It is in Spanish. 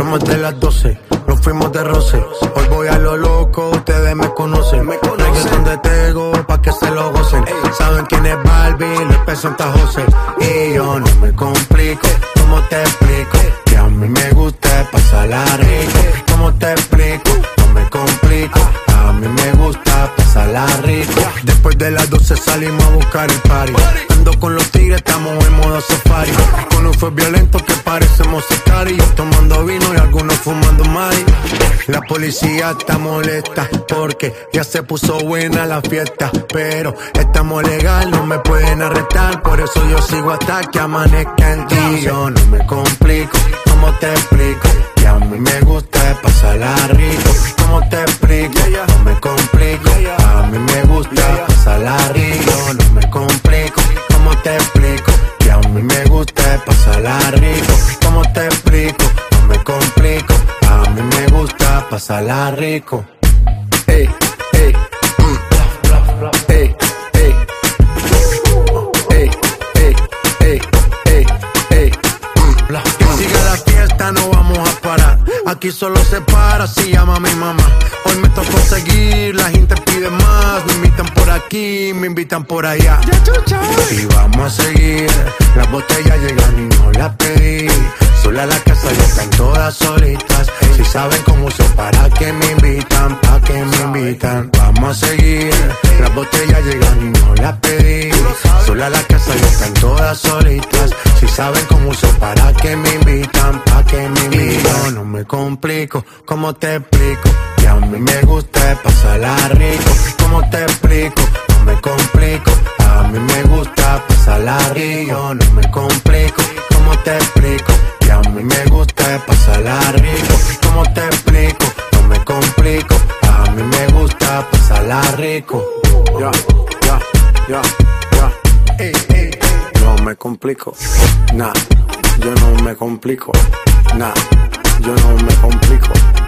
Somos de las 12, nos fuimos de roce. Hoy voy a lo loco, ustedes me conocen. Me conocen de Tego, pa' que se lo gocen. Saben quién es Barbie, los pesos Santa José. Y yo no me complico, ¿cómo te explico? Que a mí me gusta pasarla rico. ¿Cómo te explico? No me complico. A mí me gusta pasarla rico. Después de las 12 salimos a buscar el party. Ando con los tigres, estamos en modo safari. Con un fue violento que parecemos Yo Tomando vino y algunos fumando mari. La policía está molesta porque ya se puso buena la fiesta. Pero estamos legal, no me pueden arrestar. Por eso yo sigo hasta que amanezca en ti. Yo no me complico, ¿cómo te explico? Que a mí me gusta pasarla rico. ¿Cómo te No me complico. ¿Cómo te explico? Que a mí me gusta pasarla rico. ¿Cómo te explico? No me complico. A mí me gusta pasarla rico. Ey, ey, mm. ey, ey. Ey, ey, ey, ey, ey. Mm. Siga la fiesta, no vamos a parar. Aquí solo se para si llama mi mamá. Hoy me tocó seguir, la gente pide más. Me invitan aquí, me invitan por allá. Y vamos a seguir. Las botellas llegan y no las pedí. Sola la casa ya están todas solitas. Si saben cómo uso, para que me invitan, pa' que me invitan. Vamos a seguir. Las botellas llegan y no las pedí. Sola la casa ya están todas solitas. Si saben cómo uso, para que me invitan, pa' que me invitan. No me complico, ¿cómo te explico? Que a mí me gusta pasarla rico. ¿Cómo te explico? Pasarla rico. No me complico. ¿Cómo te explico? Que a mí me gusta pasarla rico. ¿Cómo te explico? No me complico. A mí me gusta pasarla rico. Ya, ya, ya, ya. No me complico. Nah, yo no me complico. Nah, yo no me complico.